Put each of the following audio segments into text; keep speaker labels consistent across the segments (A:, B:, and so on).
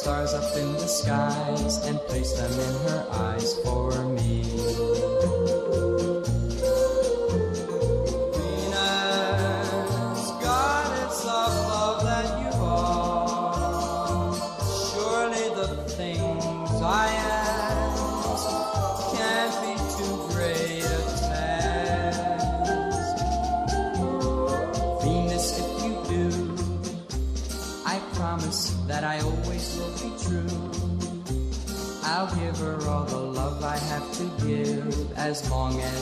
A: stars up in the skies and place them in her eyes for me. as long as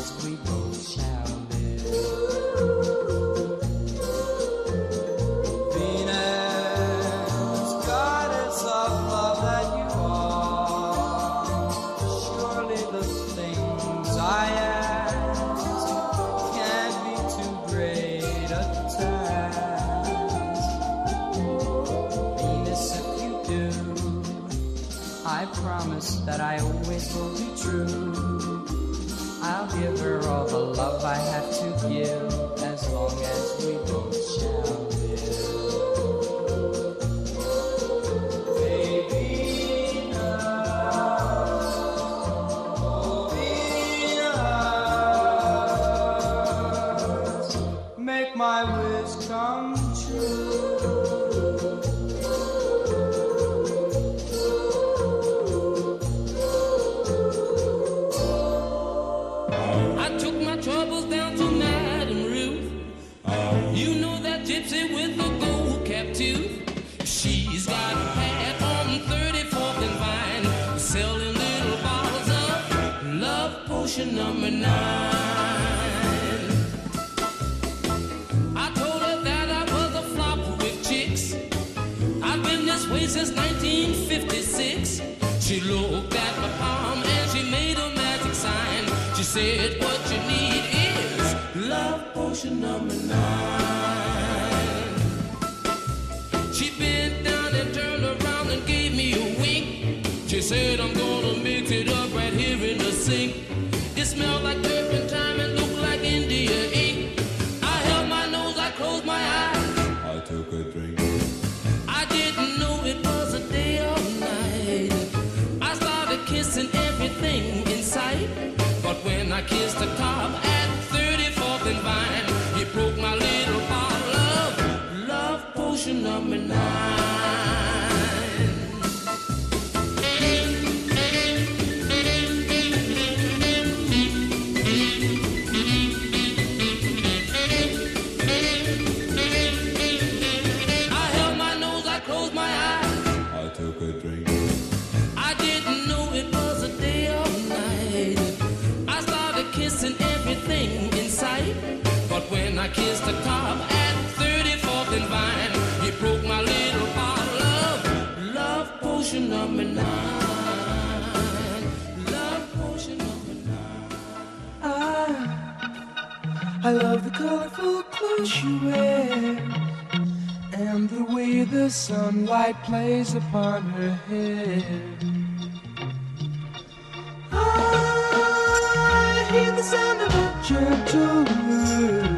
B: Kissed the cop at 34th and Vine. You broke my little heart, of love potion number nine. Love potion number nine. I,
C: I love the colorful clothes she wears and the way the sunlight plays upon her hair. Ah, I hear the sound of a gentle word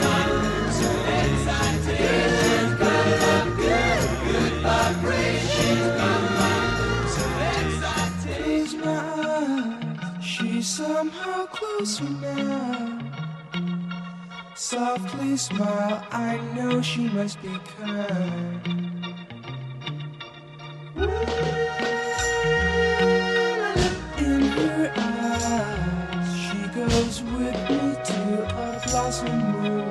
C: somehow closer now. Softly smile, I know she must be kind. In her eyes, she goes with me to a blossom room.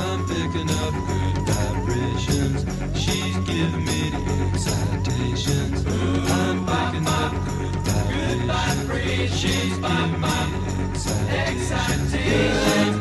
D: I'm picking up good vibrations. She's
E: giving me the excitations. Excitation, excitation.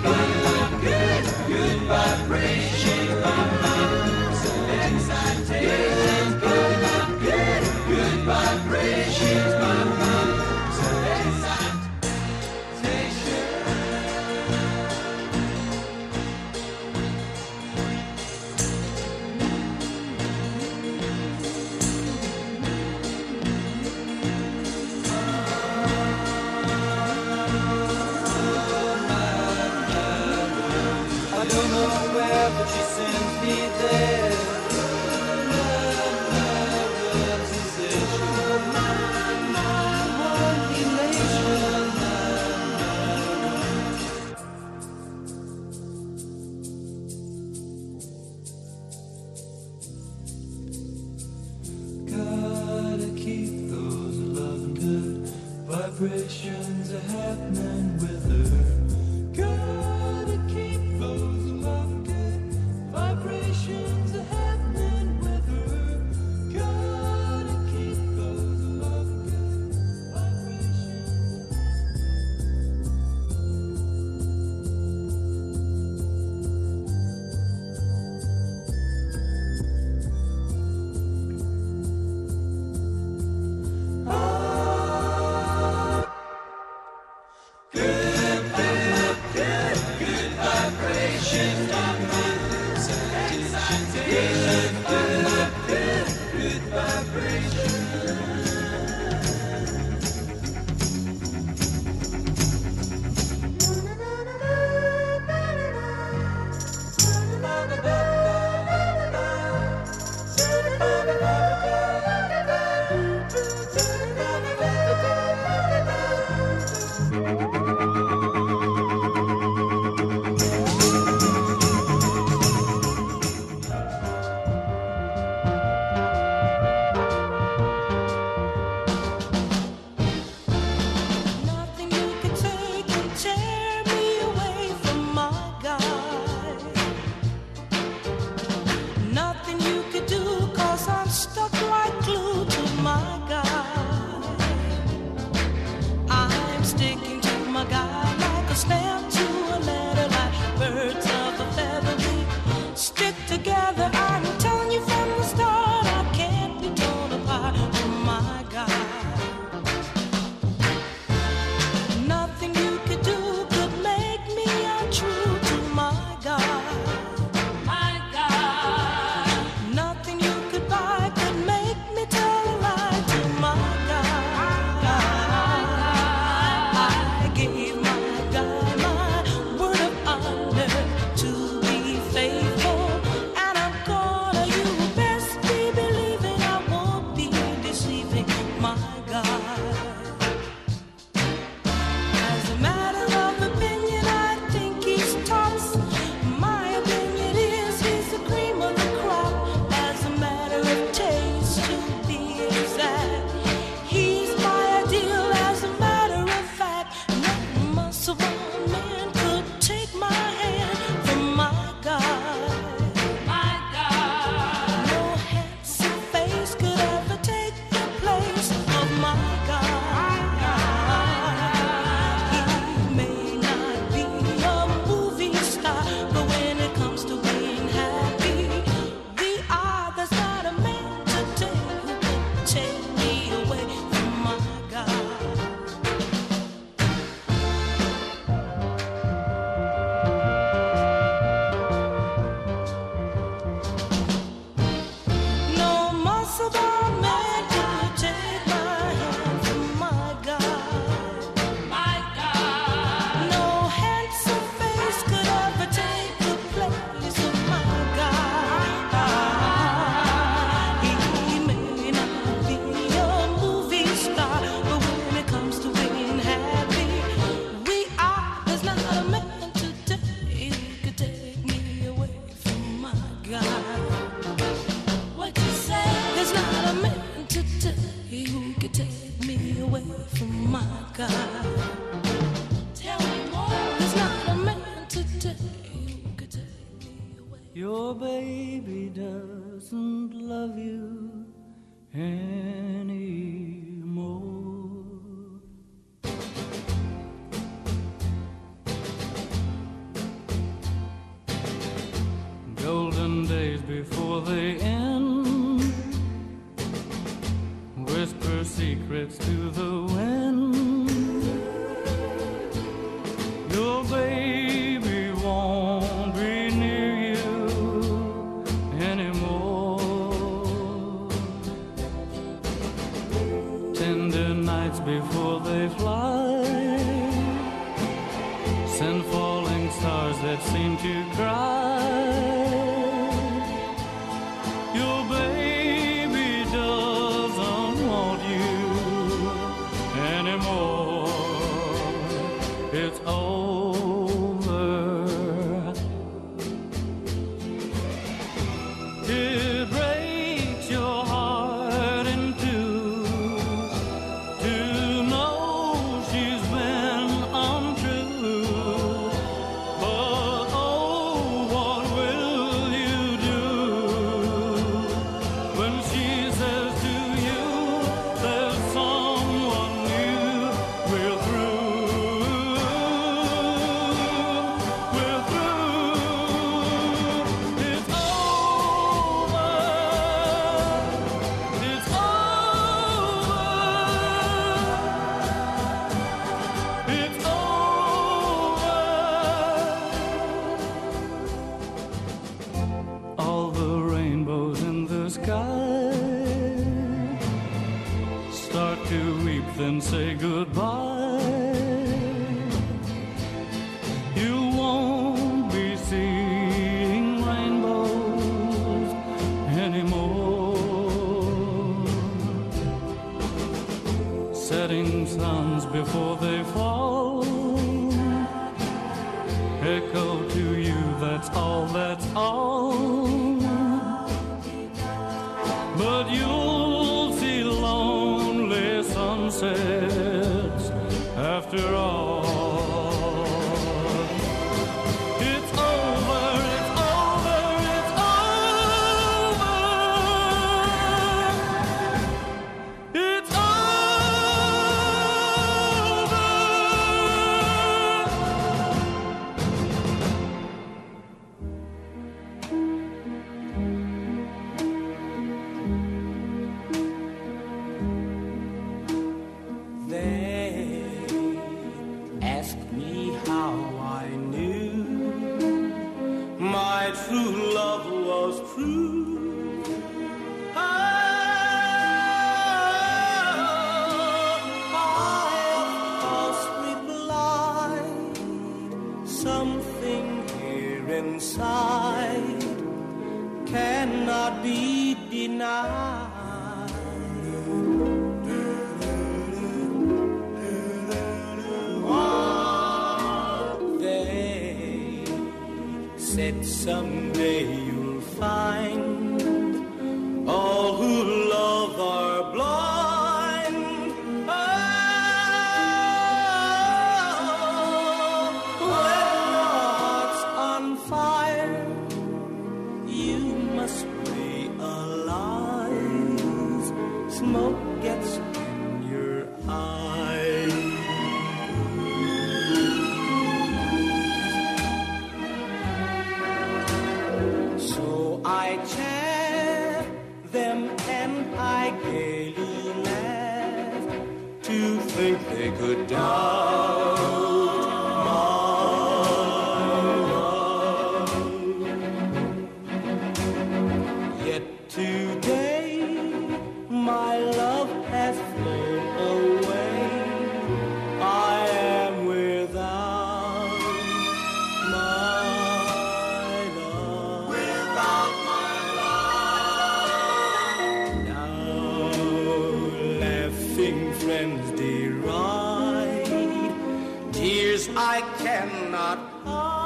E: Tears I cannot hide.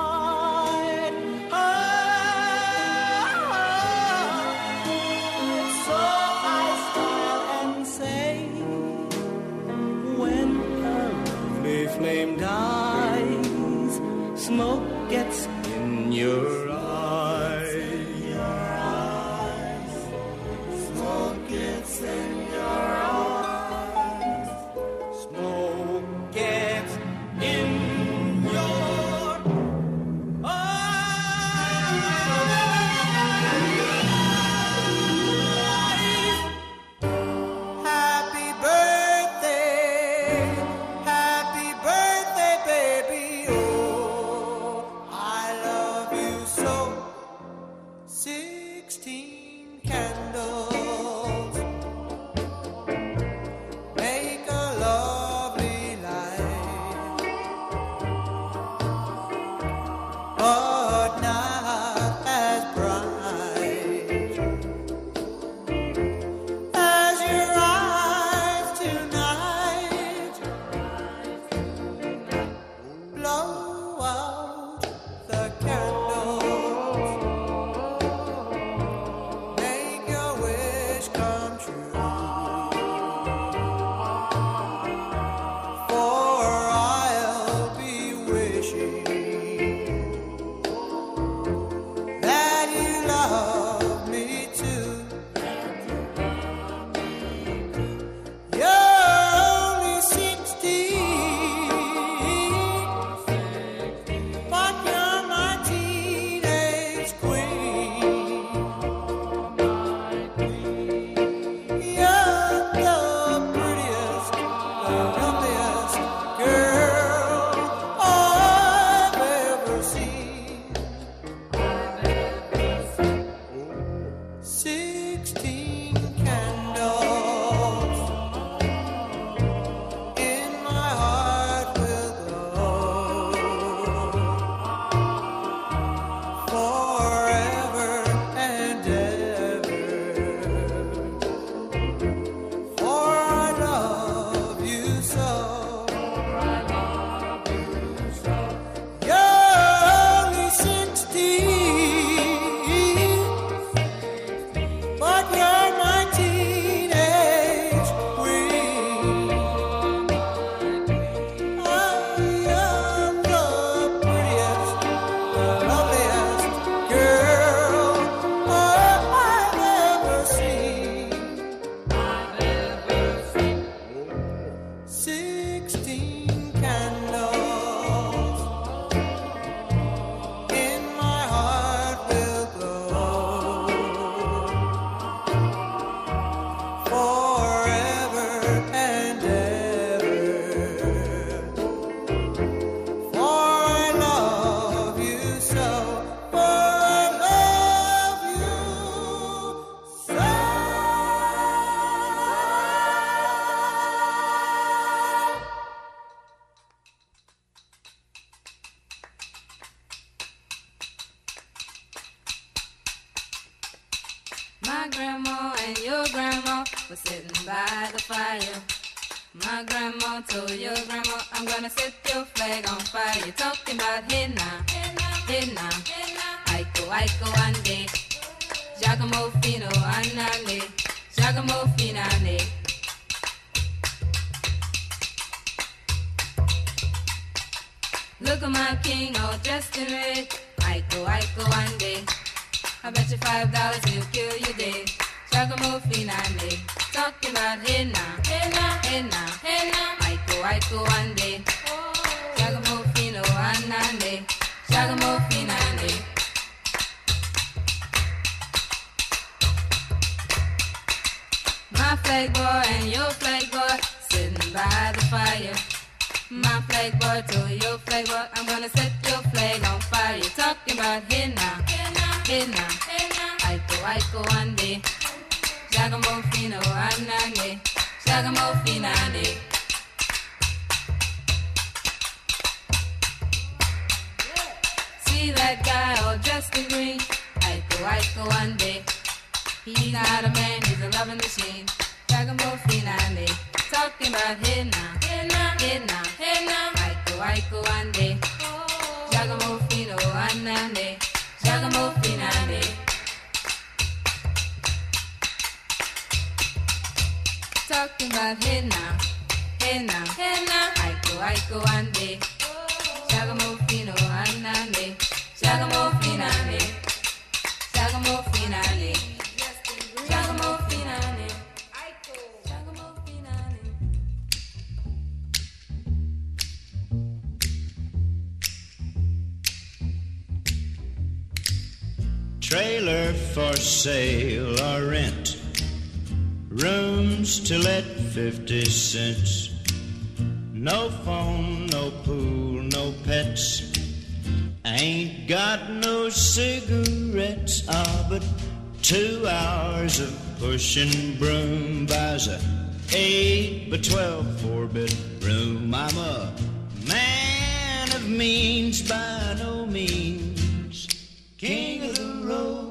F: By the fire. My grandma told your grandma, I'm gonna set your flag on fire. You're talking about hey now, Aiko, Aiko, ande. Giacomo Fino, anane. Giacomo Finane. Look at my king all dressed in red. Aiko, Aiko, ande. I bet you five dollars he'll kill you dead. Giacomo Finane, talking about hey now, hey now, hey now, hey now. Aiko, Aiko, one day. Giacomo Fino, oh, anane. Giacomo Finane. My flag boy and your flag boy sitting by the fire. My flag boy to your flag boy, I'm gonna set your flag on fire. Talking about hey now, hey now. Aiko, Aiko, one day. Giacomo Fino, anane. Giacomo See that guy all dressed in green? Aiko, Aiko, one. He's not a man, he's a loving machine. Giacomo Finane. Talking about hey now, hey now. Aiko, Aiko, one day. Giacomo anane. Giacomo Talking about hey now. Aiko, Aiko, one day. Giacomo Fino, anane. Giacomo Finane. Giacomo Finane. Giacomo Finane.
G: Trailer for sale or rent. Rooms to let 50 cents. No phone, no pool, no pets. Ain't got no cigarettes. Ah, but two hours of pushing broom buys a eight by twelve four bedroom. I'm a man of means by no means, king of the road.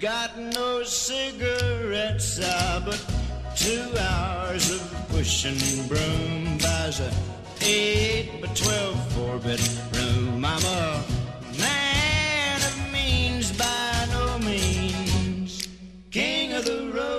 G: got no cigarettes, ah, but two hours of pushing broom buys a eight by twelve four bedroom. I'm a man of means by no means, king of the road.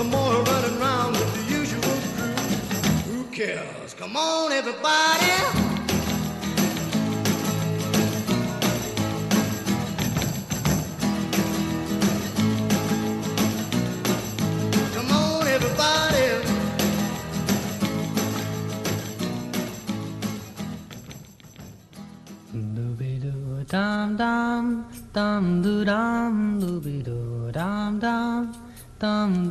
G: No
H: more running around with the usual crew. Who cares? Come on, everybody. Come on, everybody.
I: Doobie-doo, dum-dum, dum-doo-dum, doobie-doo, dum-dum, dum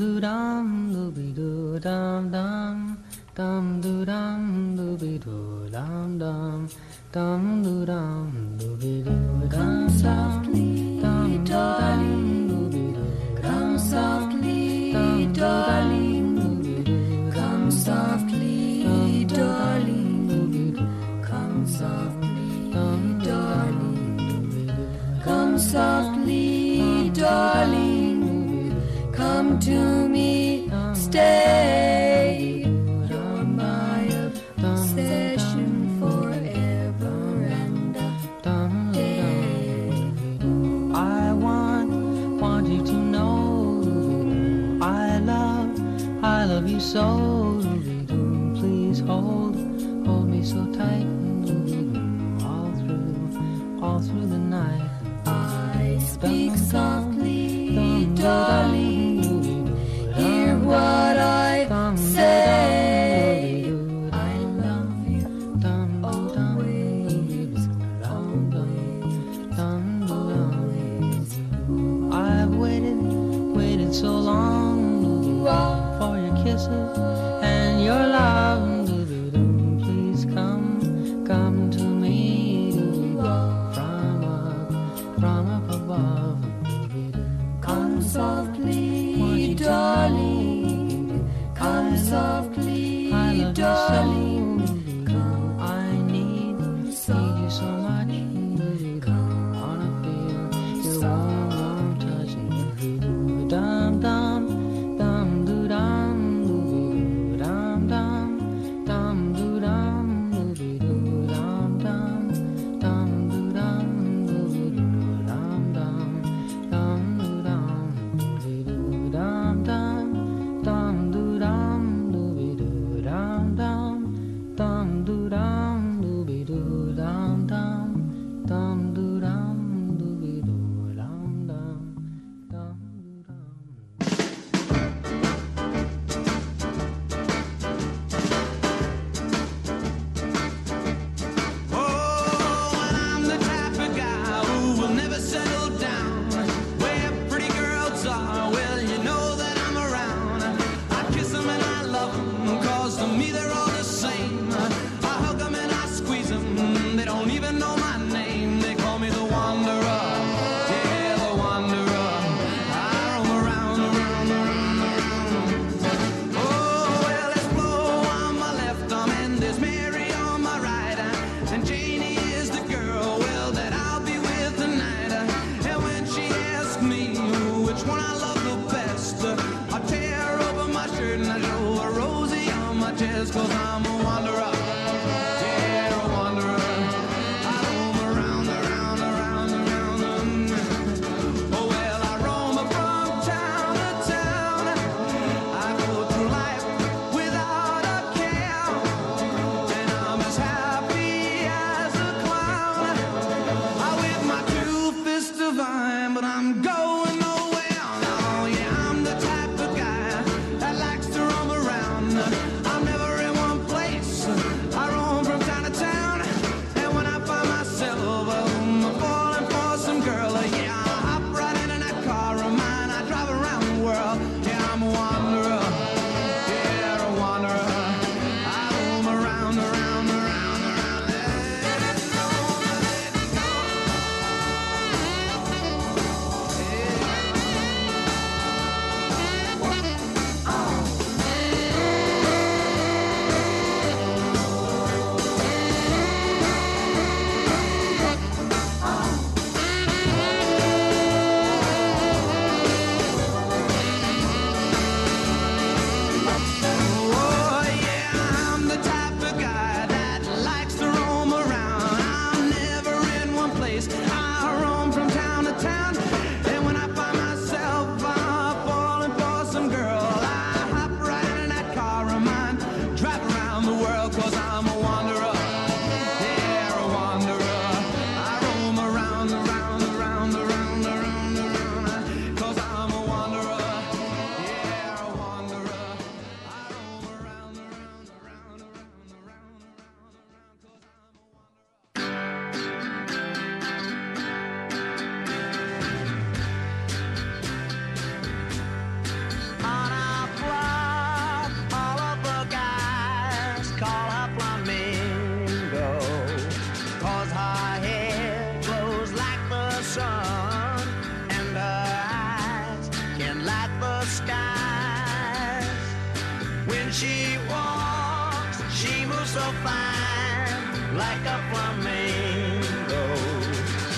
J: like a flamingo.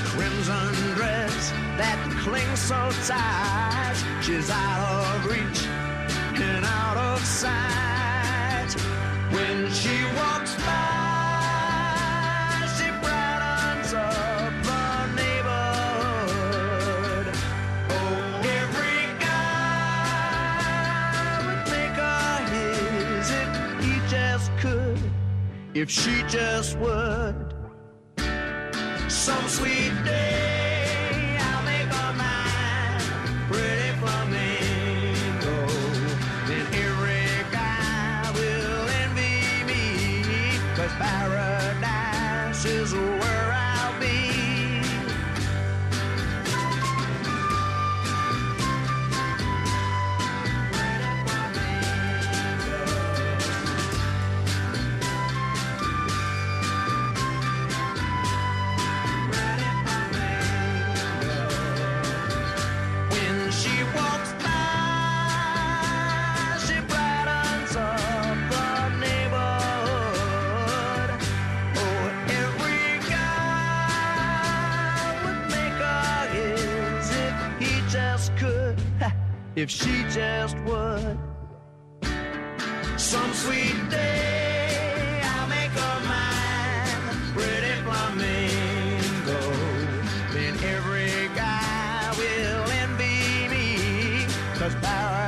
J: Crimson dress that clings so tight, she's out of reach and out of sight. if she just would. Cause paradise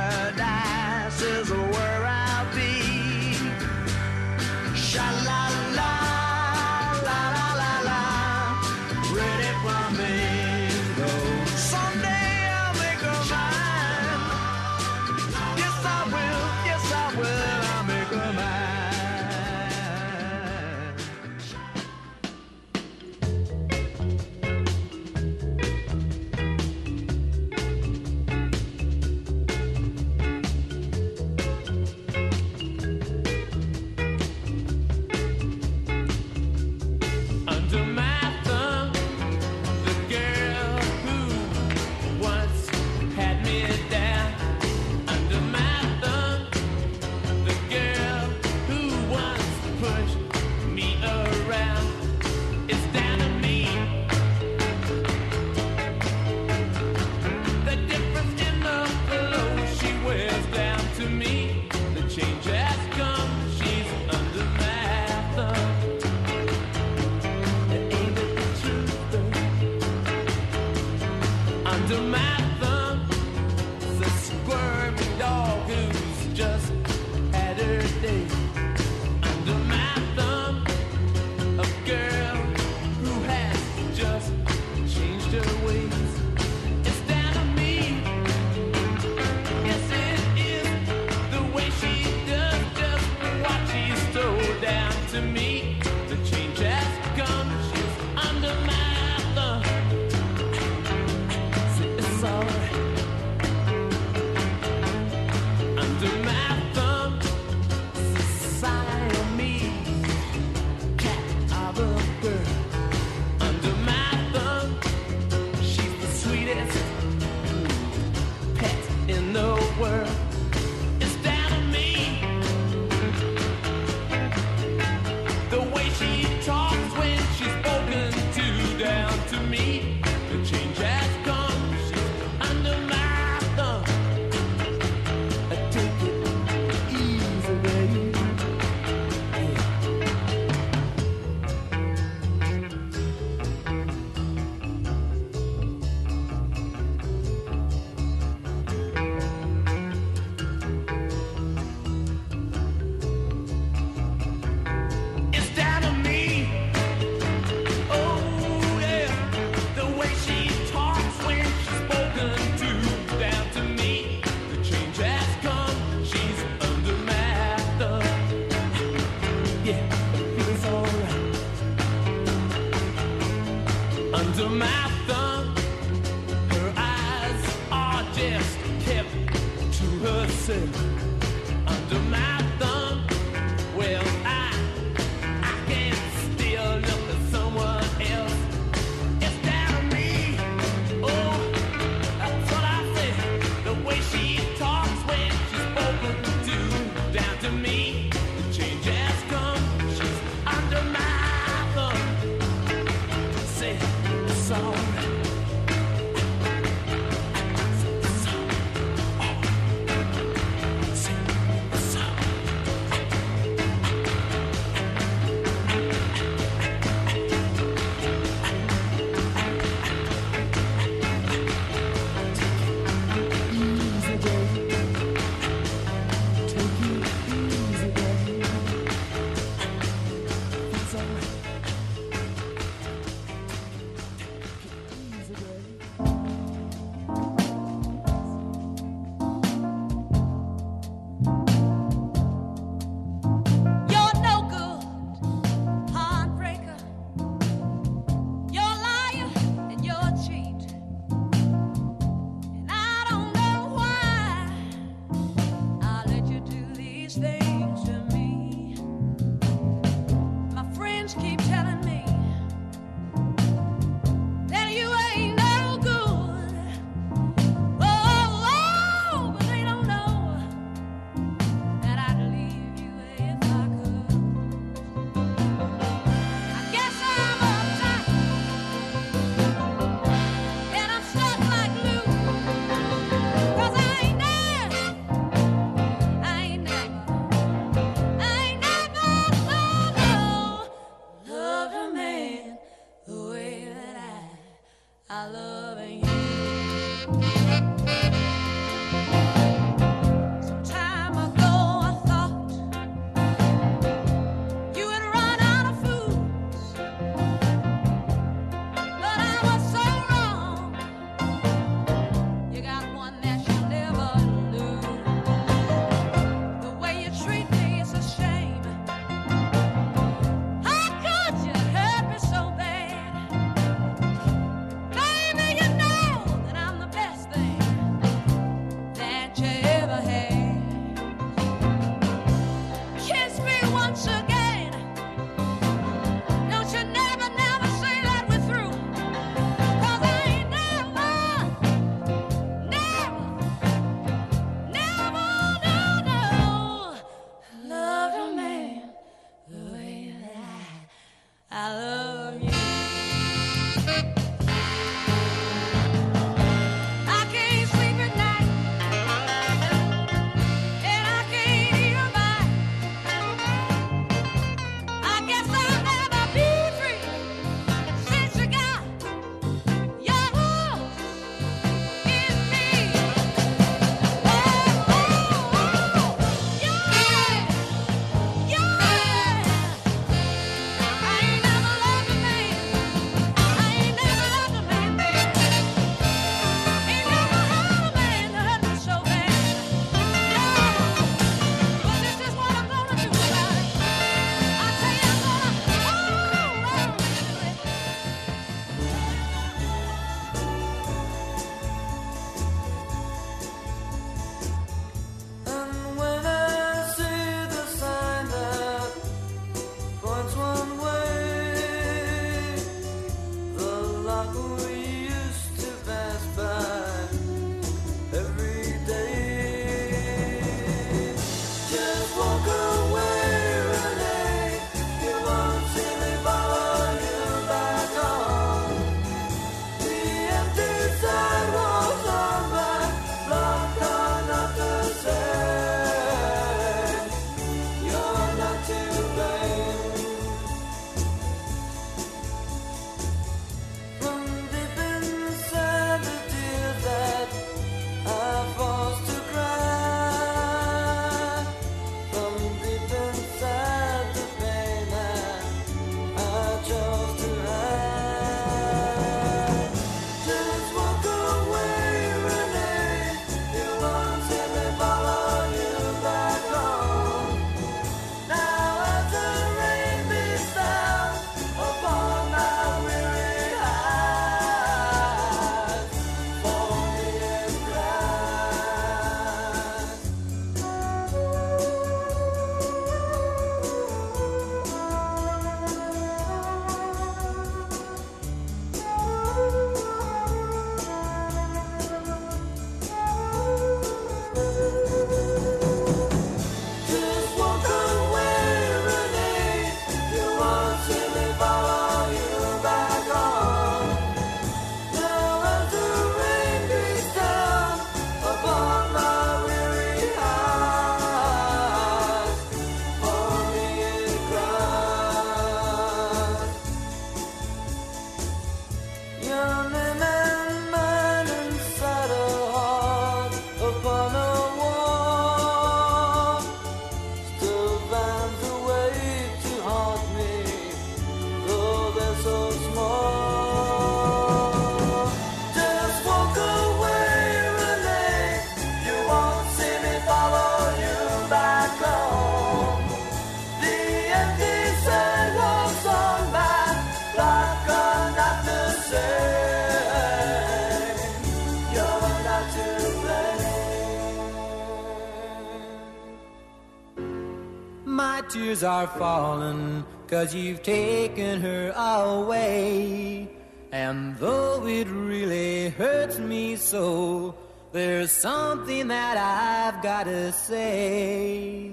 C: My
A: tears are falling, cause you've taken her away. And though it really hurts me so, there's something that I've gotta say.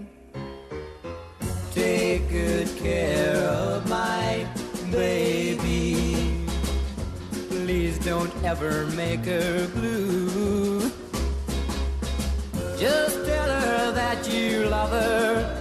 A: Take good care of my baby. Please don't ever make her blue. Just tell her that you love her.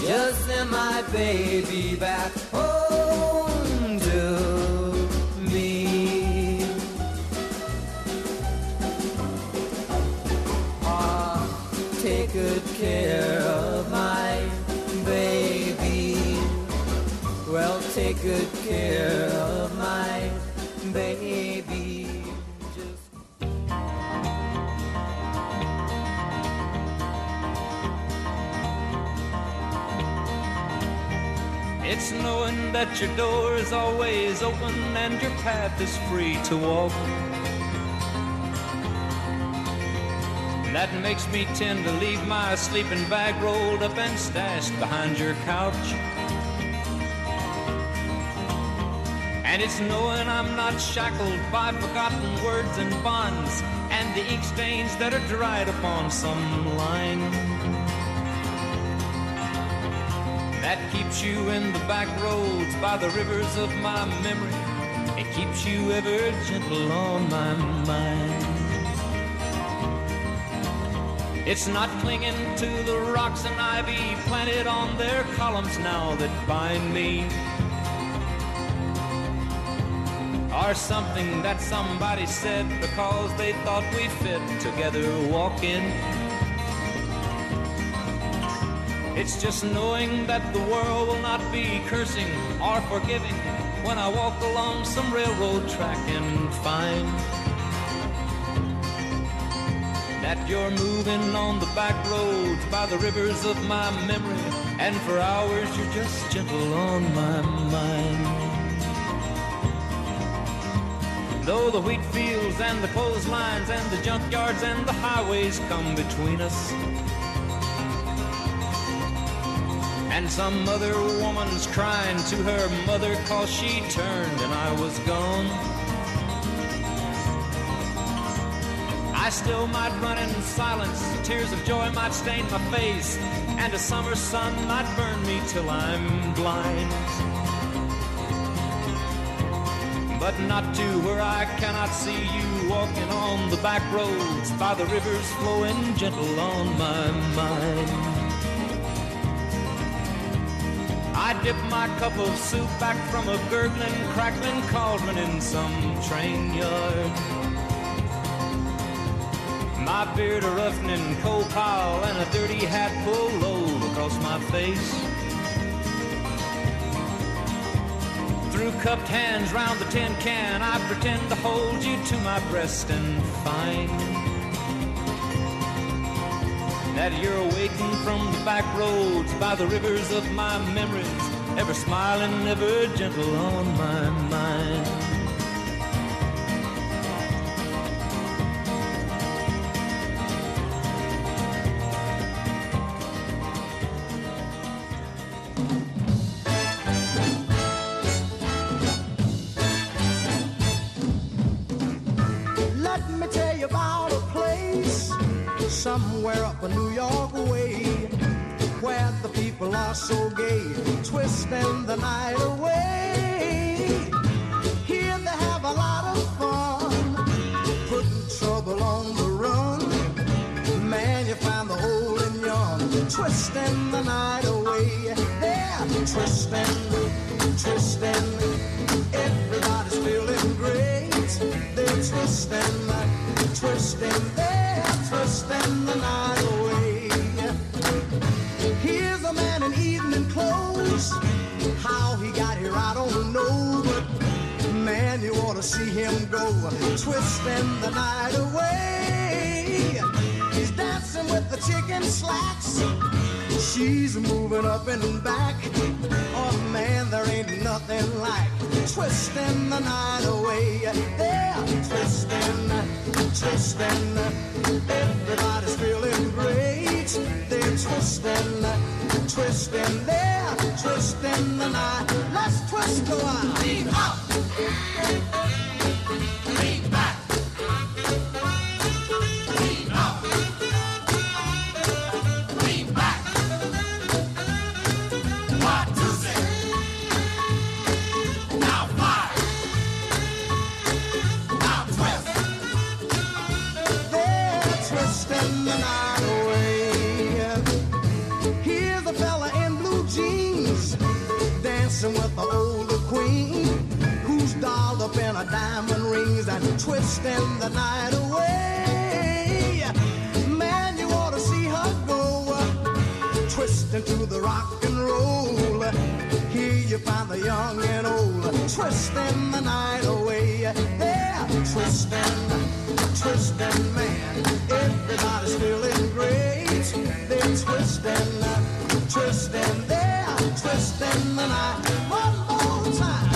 A: just send my baby back. Home
K: that your door is always open and your path is free to walk. That makes me tend to leave my sleeping bag rolled up and stashed behind your couch. And it's knowing I'm not shackled by forgotten words and bonds and the ink stains that are dried upon some line. Keeps you in the back roads by the rivers of my memory. It keeps you ever gentle on my mind. It's not clinging to the rocks and ivy planted on their columns now that bind me. Or something that somebody said because they thought we fit together walking. It's just knowing that the world will not be cursing or forgiving when I walk along some railroad track and find that you're moving on the back roads by the rivers of my memory, and for hours you're just gentle on my mind. Though the wheat fields and the clotheslines and the junkyards and the highways come between us. And some other woman's crying to her mother cause she turned and I was gone. I still might run in silence, tears of joy might stain my face, and a summer sun might burn me till I'm blind. But not to where I cannot see you walking on the back roads by the rivers flowing gentle on my mind. I dip my cup of soup back from a gurgling, crackling cauldron in some train yard. My beard a roughening coal pile and a dirty hat pulled low across my face. Through cupped hands round the tin can, I pretend to hold you to my breast and find that you're waiting from the back roads by the rivers of my memories, ever smiling, ever gentle on my mind.
H: Are so gay, twisting the night away. Here they have a lot of fun, putting trouble on the run. Man, you find the old and young, twisting go. Twisting the night away. He's dancing with the chicken slacks. She's moving up and back. Oh man, there ain't nothing like twisting the night away. They're twisting, twisting. Everybody's feeling great. They're twisting, twisting. They're twisting the night. Let's twist while. Lean up. Twisting the night away. They're twisting, twisting, man. Everybody's feeling great. They're twisting, twisting, they're twisting the night. One more time.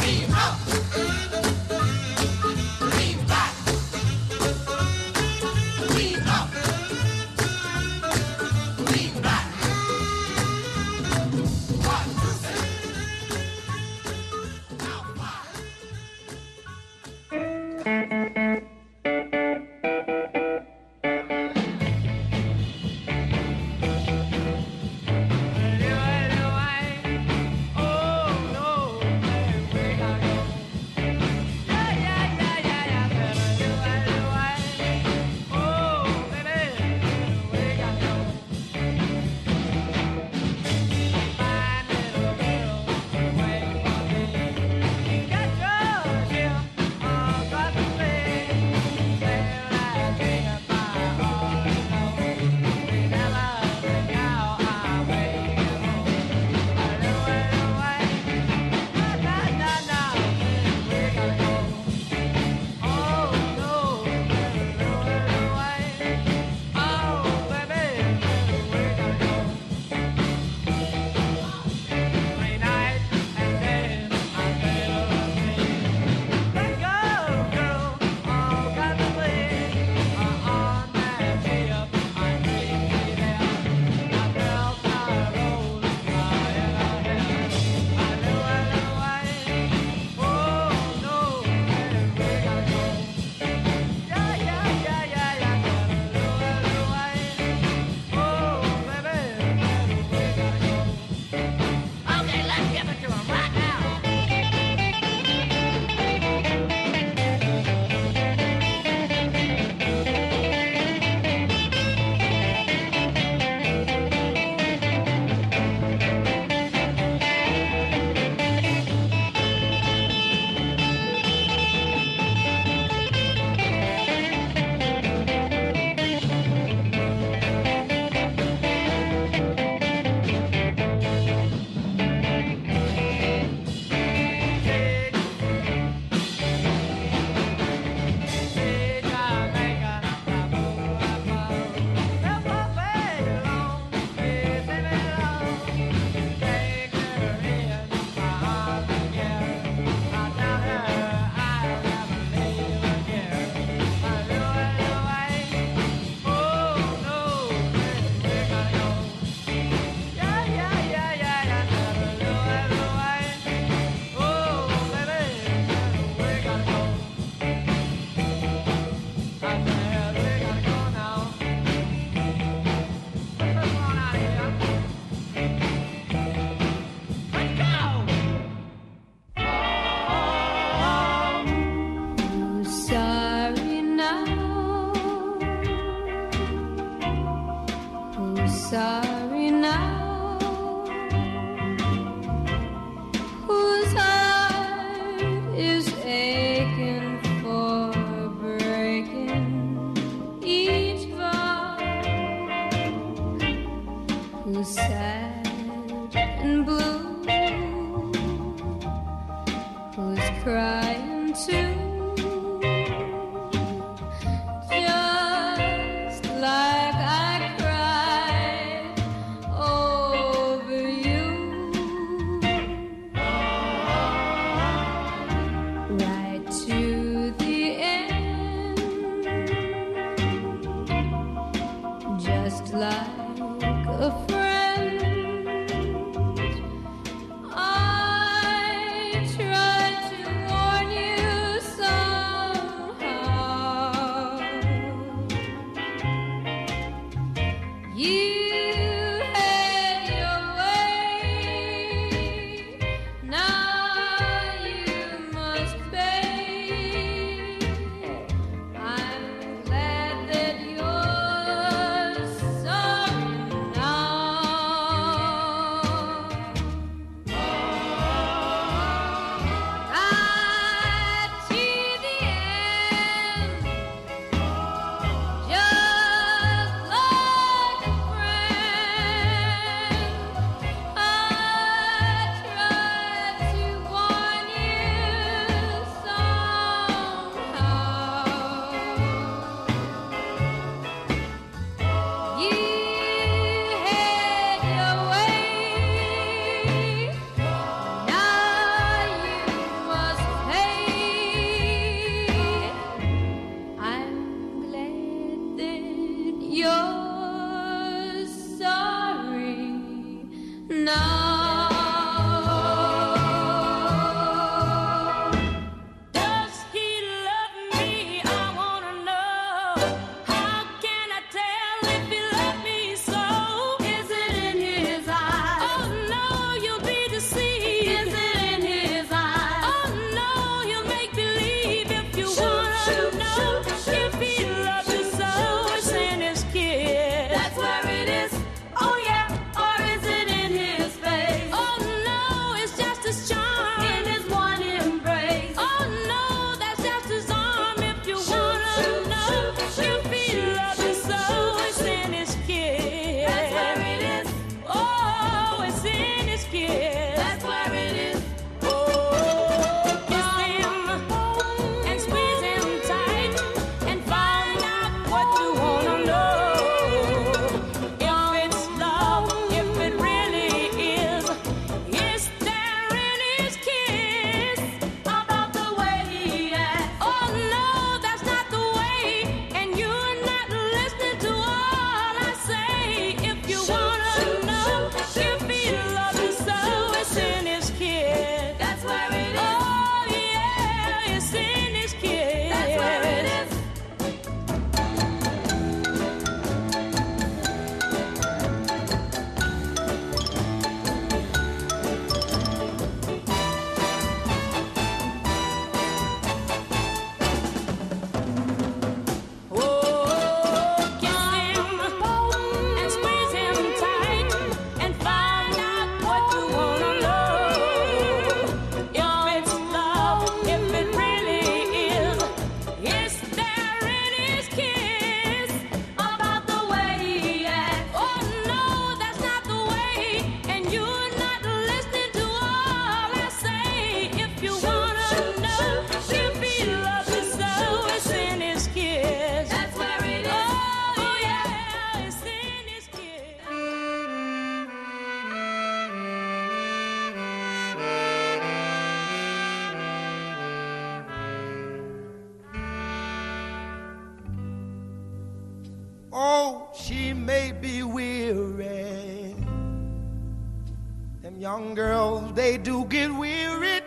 L: they do get wearied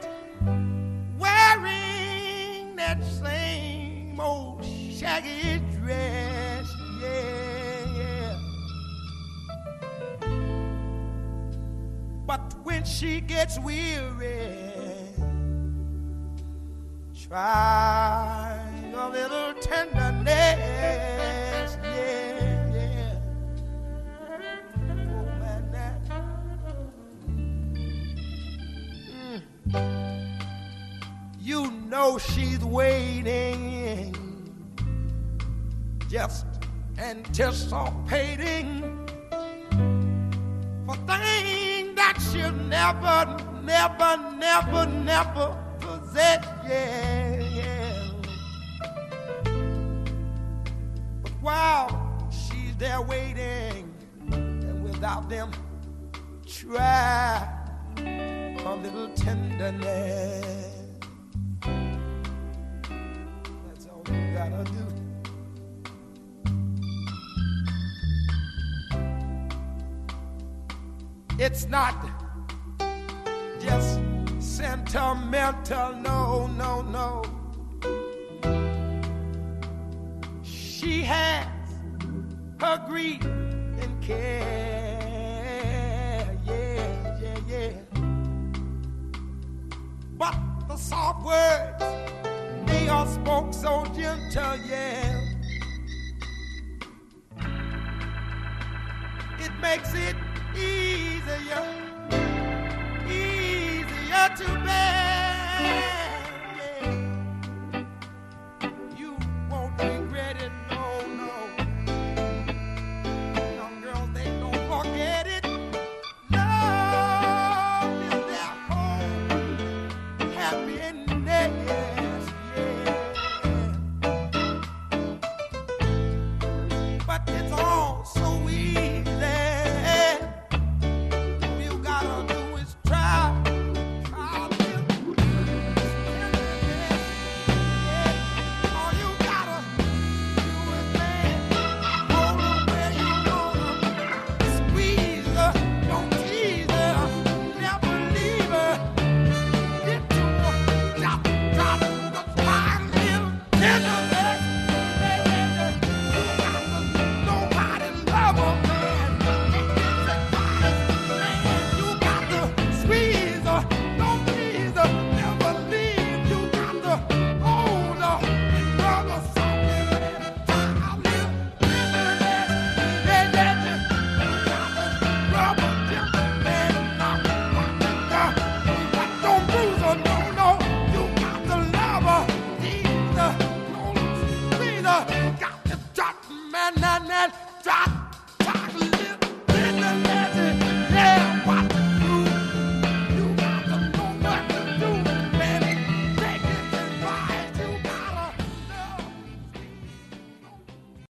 L: wearing that same old shaggy dress. Yeah, yeah. But when she gets weary, try a little tender. anticipating for things that you never, never, never, never possess. Yeah, yeah. But while she's there waiting, and without them, try a little tenderness. Sentimental, no, no, no. She has her grief and care, yeah, yeah, yeah. But the soft words, they are spoke so gentle, yeah. It makes it easier, easier to bear.